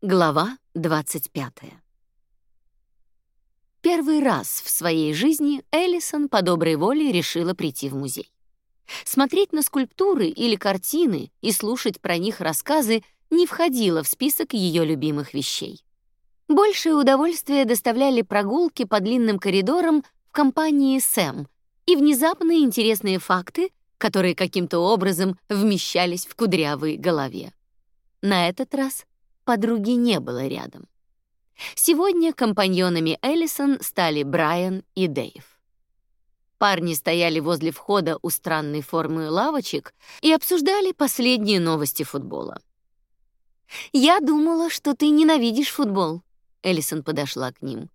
Глава 25. Первый раз в своей жизни Эллисон по доброй воле решила прийти в музей. Смотреть на скульптуры или картины и слушать про них рассказы не входило в список ее любимых вещей. Большее удовольствие доставляли прогулки по длинным коридорам в компании Сэм и внезапные интересные факты, которые каким-то образом вмещались в кудрявой голове. На этот раз подруги не было рядом. Сегодня компаньонами Эллисон стали Брайан и Дэйв. Парни стояли возле входа у странной формы лавочек и обсуждали последние новости футбола. «Я думала, что ты ненавидишь футбол», — Эллисон подошла к ним.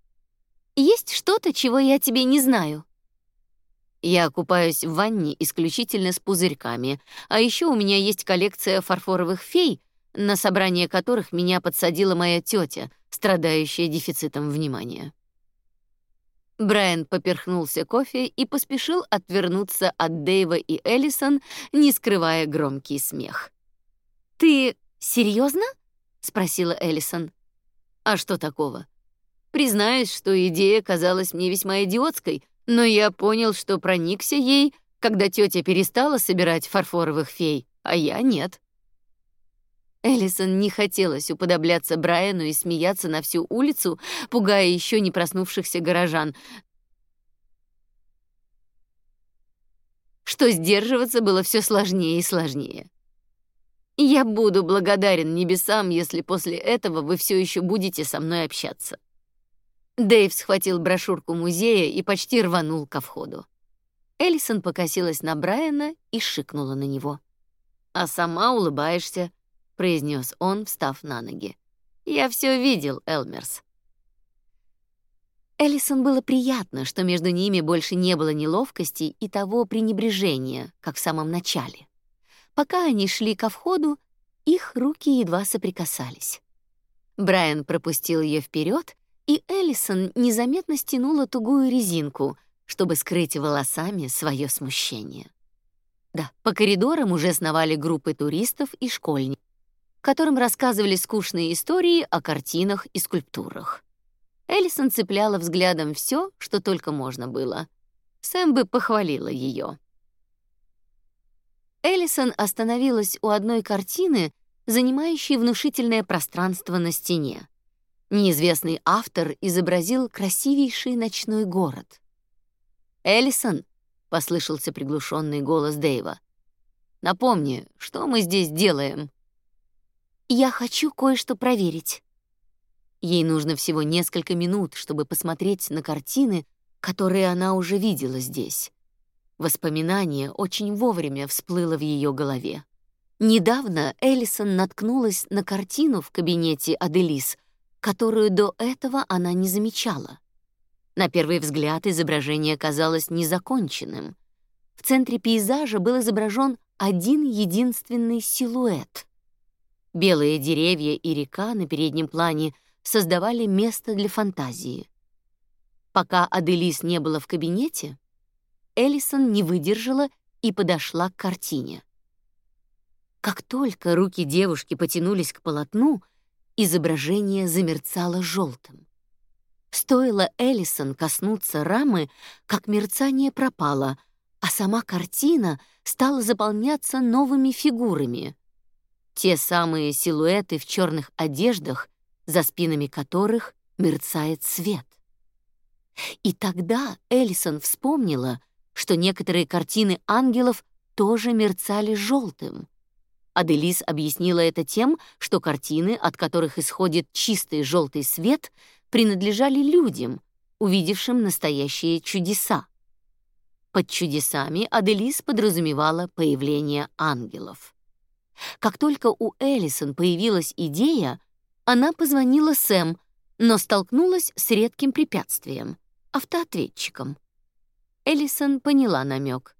«Есть что-то, чего я тебе не знаю?» Я купаюсь в ванне исключительно с пузырьками, а еще у меня есть коллекция фарфоровых фей — на собрание которых меня подсадила моя тетя, страдающая дефицитом внимания. Брайан поперхнулся кофе и поспешил отвернуться от Дэйва и Эллисон, не скрывая громкий смех. «Ты серьезно? спросила Эллисон. «А что такого? Признаюсь, что идея казалась мне весьма идиотской, но я понял, что проникся ей, когда тетя перестала собирать фарфоровых фей, а я нет». Эллисон не хотелось уподобляться Брайану и смеяться на всю улицу, пугая еще не проснувшихся горожан. Что сдерживаться было все сложнее и сложнее. Я буду благодарен небесам, если после этого вы все еще будете со мной общаться. Дэйв схватил брошюрку музея и почти рванул ко входу. Эллисон покосилась на Брайана и шикнула на него. А сама улыбаешься, произнес он, встав на ноги. Я все видел, Элмерс. Эллисон было приятно, что между ними больше не было неловкости и того пренебрежения, как в самом начале. Пока они шли ко входу, их руки едва соприкасались. Брайан пропустил ее вперед, и Эллисон незаметно стянула тугую резинку, чтобы скрыть волосами свое смущение. Да, по коридорам уже сновали группы туристов и школьников которым рассказывали скучные истории о картинах и скульптурах. Эллисон цепляла взглядом все, что только можно было. Сэм бы похвалила ее. Эллисон остановилась у одной картины, занимающей внушительное пространство на стене. Неизвестный автор изобразил красивейший ночной город. «Эллисон», — послышался приглушенный голос Дэйва, — «напомни, что мы здесь делаем?» Я хочу кое-что проверить. Ей нужно всего несколько минут, чтобы посмотреть на картины, которые она уже видела здесь. Воспоминание очень вовремя всплыло в ее голове. Недавно Эллисон наткнулась на картину в кабинете Аделис, которую до этого она не замечала. На первый взгляд изображение казалось незаконченным. В центре пейзажа был изображен один единственный силуэт. Белые деревья и река на переднем плане создавали место для фантазии. Пока Аделис не было в кабинете, Эллисон не выдержала и подошла к картине. Как только руки девушки потянулись к полотну, изображение замерцало желтым. Стоило Эллисон коснуться рамы, как мерцание пропало, а сама картина стала заполняться новыми фигурами. Те самые силуэты в черных одеждах, за спинами которых мерцает свет. И тогда Эллисон вспомнила, что некоторые картины ангелов тоже мерцали желтым. Аделис объяснила это тем, что картины, от которых исходит чистый желтый свет, принадлежали людям, увидевшим настоящие чудеса. Под чудесами Аделис подразумевала появление ангелов. Как только у Эллисон появилась идея, она позвонила Сэм, но столкнулась с редким препятствием — автоответчиком. Эллисон поняла намек.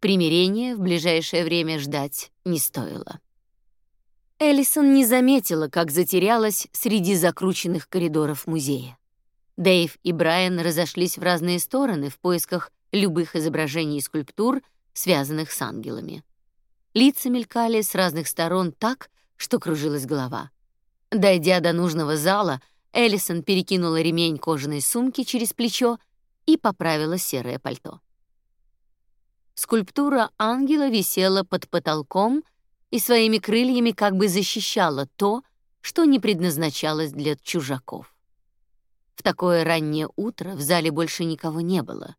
Примирение в ближайшее время ждать не стоило. Эллисон не заметила, как затерялась среди закрученных коридоров музея. Дэйв и Брайан разошлись в разные стороны в поисках любых изображений и скульптур, связанных с ангелами. Лица мелькали с разных сторон так, что кружилась голова. Дойдя до нужного зала, Эллисон перекинула ремень кожаной сумки через плечо и поправила серое пальто. Скульптура ангела висела под потолком и своими крыльями как бы защищала то, что не предназначалось для чужаков. В такое раннее утро в зале больше никого не было.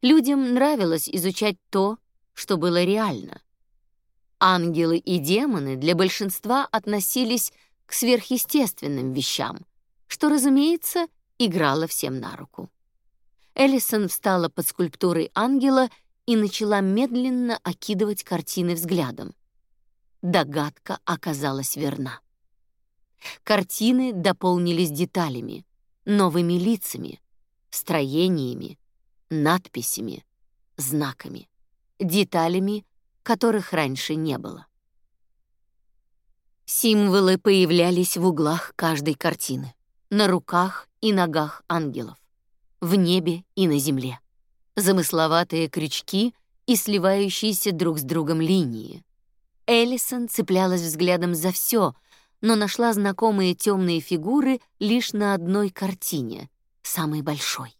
Людям нравилось изучать то, что было реально. Ангелы и демоны для большинства относились к сверхъестественным вещам, что, разумеется, играло всем на руку. Эллисон встала под скульптурой ангела и начала медленно окидывать картины взглядом. Догадка оказалась верна. Картины дополнились деталями, новыми лицами, строениями, надписями, знаками, деталями, которых раньше не было. Символы появлялись в углах каждой картины, на руках и ногах ангелов, в небе и на земле. Замысловатые крючки и сливающиеся друг с другом линии. Эллисон цеплялась взглядом за все, но нашла знакомые темные фигуры лишь на одной картине, самой большой.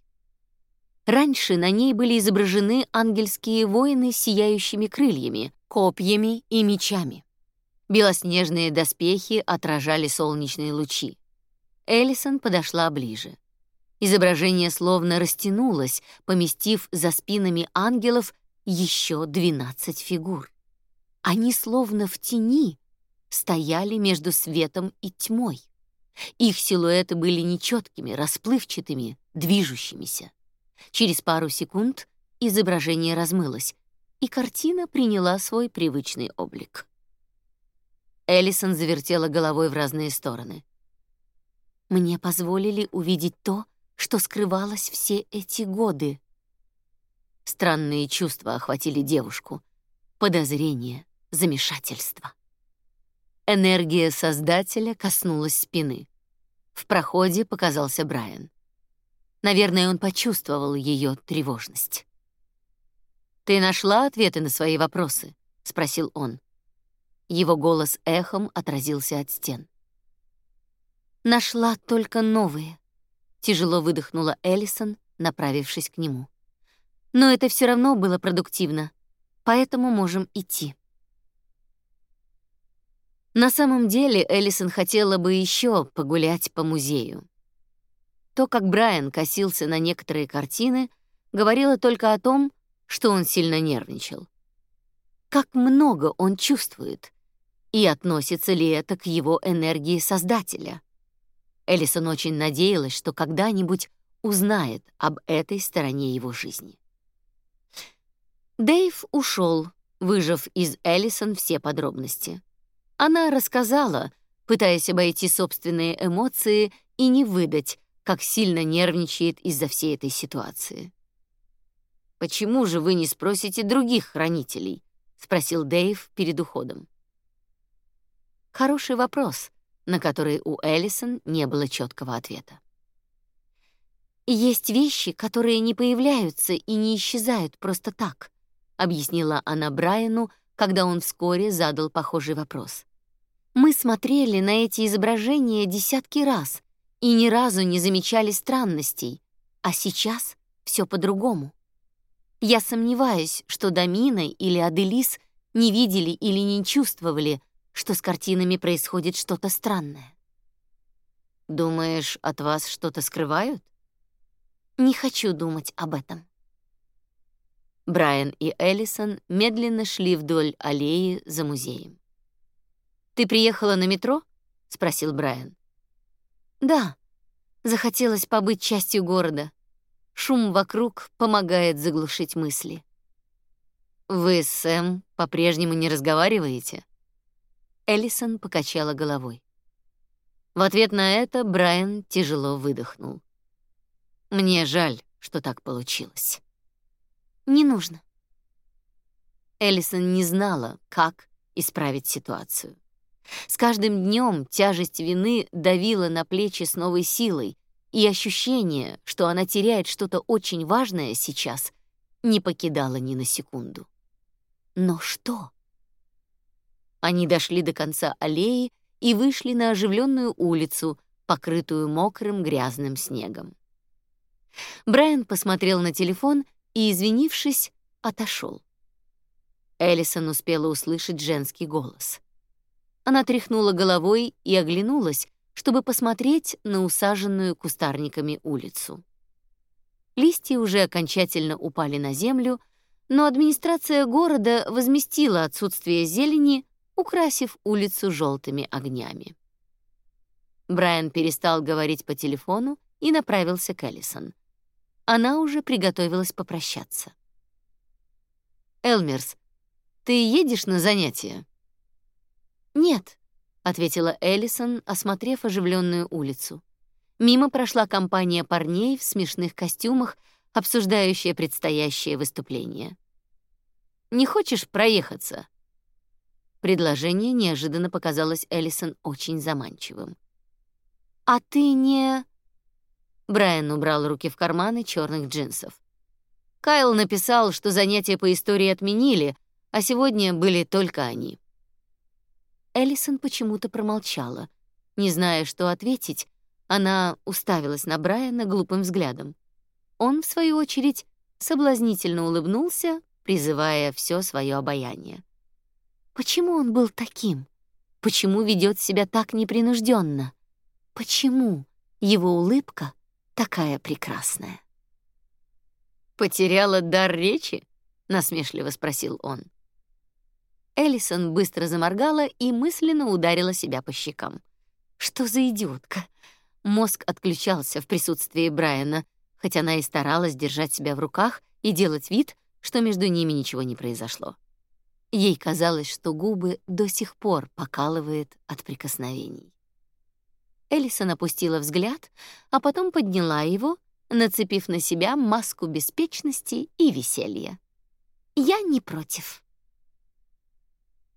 Раньше на ней были изображены ангельские воины с сияющими крыльями, копьями и мечами. Белоснежные доспехи отражали солнечные лучи. Эллисон подошла ближе. Изображение словно растянулось, поместив за спинами ангелов еще 12 фигур. Они словно в тени стояли между светом и тьмой. Их силуэты были нечеткими, расплывчатыми, движущимися. Через пару секунд изображение размылось, и картина приняла свой привычный облик. Эллисон завертела головой в разные стороны. Мне позволили увидеть то, что скрывалось все эти годы. Странные чувства охватили девушку: подозрение, замешательство. Энергия Создателя коснулась спины. В проходе показался Брайан. Наверное, он почувствовал ее тревожность. «Ты нашла ответы на свои вопросы?» — спросил он. Его голос эхом отразился от стен. «Нашла только новые», — тяжело выдохнула Эллисон, направившись к нему. «Но это все равно было продуктивно, поэтому можем идти». На самом деле Эллисон хотела бы еще погулять по музею. То, как Брайан косился на некоторые картины, говорило только о том, что он сильно нервничал. Как много он чувствует, и относится ли это к его энергии Создателя. Эллисон очень надеялась, что когда-нибудь узнает об этой стороне его жизни. Дэйв ушел, выжав из Эллисон все подробности. Она рассказала, пытаясь обойти собственные эмоции и не выдать, как сильно нервничает из-за всей этой ситуации. «Почему же вы не спросите других хранителей?» — спросил Дэйв перед уходом. Хороший вопрос, на который у Эллисон не было четкого ответа. «Есть вещи, которые не появляются и не исчезают просто так», — объяснила она Брайану, когда он вскоре задал похожий вопрос. Мы смотрели на эти изображения десятки раз и ни разу не замечали странностей, а сейчас все по-другому. Я сомневаюсь, что Дамина или Аделис не видели или не чувствовали, что с картинами происходит что-то странное. Думаешь, от вас что-то скрывают? Не хочу думать об этом. Брайан и Эллисон медленно шли вдоль аллеи за музеем. «Ты приехала на метро?» — спросил Брайан. «Да. Захотелось побыть частью города. Шум вокруг помогает заглушить мысли». «Вы с Сэм по-прежнему не разговариваете?» Эллисон покачала головой. В ответ на это Брайан тяжело выдохнул. «Мне жаль, что так получилось». Не нужно. Эллисон не знала, как исправить ситуацию. С каждым днем тяжесть вины давила на плечи с новой силой, и ощущение, что она теряет что-то очень важное сейчас, не покидало ни на секунду. Но что? Они дошли до конца аллеи, и вышли на оживленную улицу, покрытую мокрым грязным снегом. Брайан посмотрел на телефон и, извинившись, отошел. Эллисон успела услышать женский голос. Она тряхнула головой и оглянулась, чтобы посмотреть на усаженную кустарниками улицу. Листья уже окончательно упали на землю, но администрация города возместила отсутствие зелени, украсив улицу желтыми огнями. Брайан перестал говорить по телефону и направился к Эллисон. Она уже приготовилась попрощаться. «Элмерс, ты едешь на занятия?» «Нет», — ответила Эллисон, осмотрев оживленную улицу. Мимо прошла компания парней в смешных костюмах, обсуждающая предстоящее выступление. «Не хочешь проехаться?» Предложение неожиданно показалось Эллисон очень заманчивым. «А ты не...» Брайан убрал руки в карманы черных джинсов. Кайл написал, что занятия по истории отменили, а сегодня были только они. Эллисон почему-то промолчала. Не зная, что ответить, она уставилась на Брайана глупым взглядом. Он, в свою очередь, соблазнительно улыбнулся, призывая все свое обаяние. Почему он был таким? Почему ведет себя так непринужденно? Почему его улыбка такая прекрасная? Потеряла дар речи? насмешливо спросил он. Эллисон быстро заморгала и мысленно ударила себя по щекам. Что за идиотка? Мозг отключался в присутствии Брайана, хотя она и старалась держать себя в руках и делать вид, что между ними ничего не произошло. Ей казалось, что губы до сих пор покалывает от прикосновений. Элисон опустила взгляд, а потом подняла его, нацепив на себя маску беспечности и веселья. «Я не против».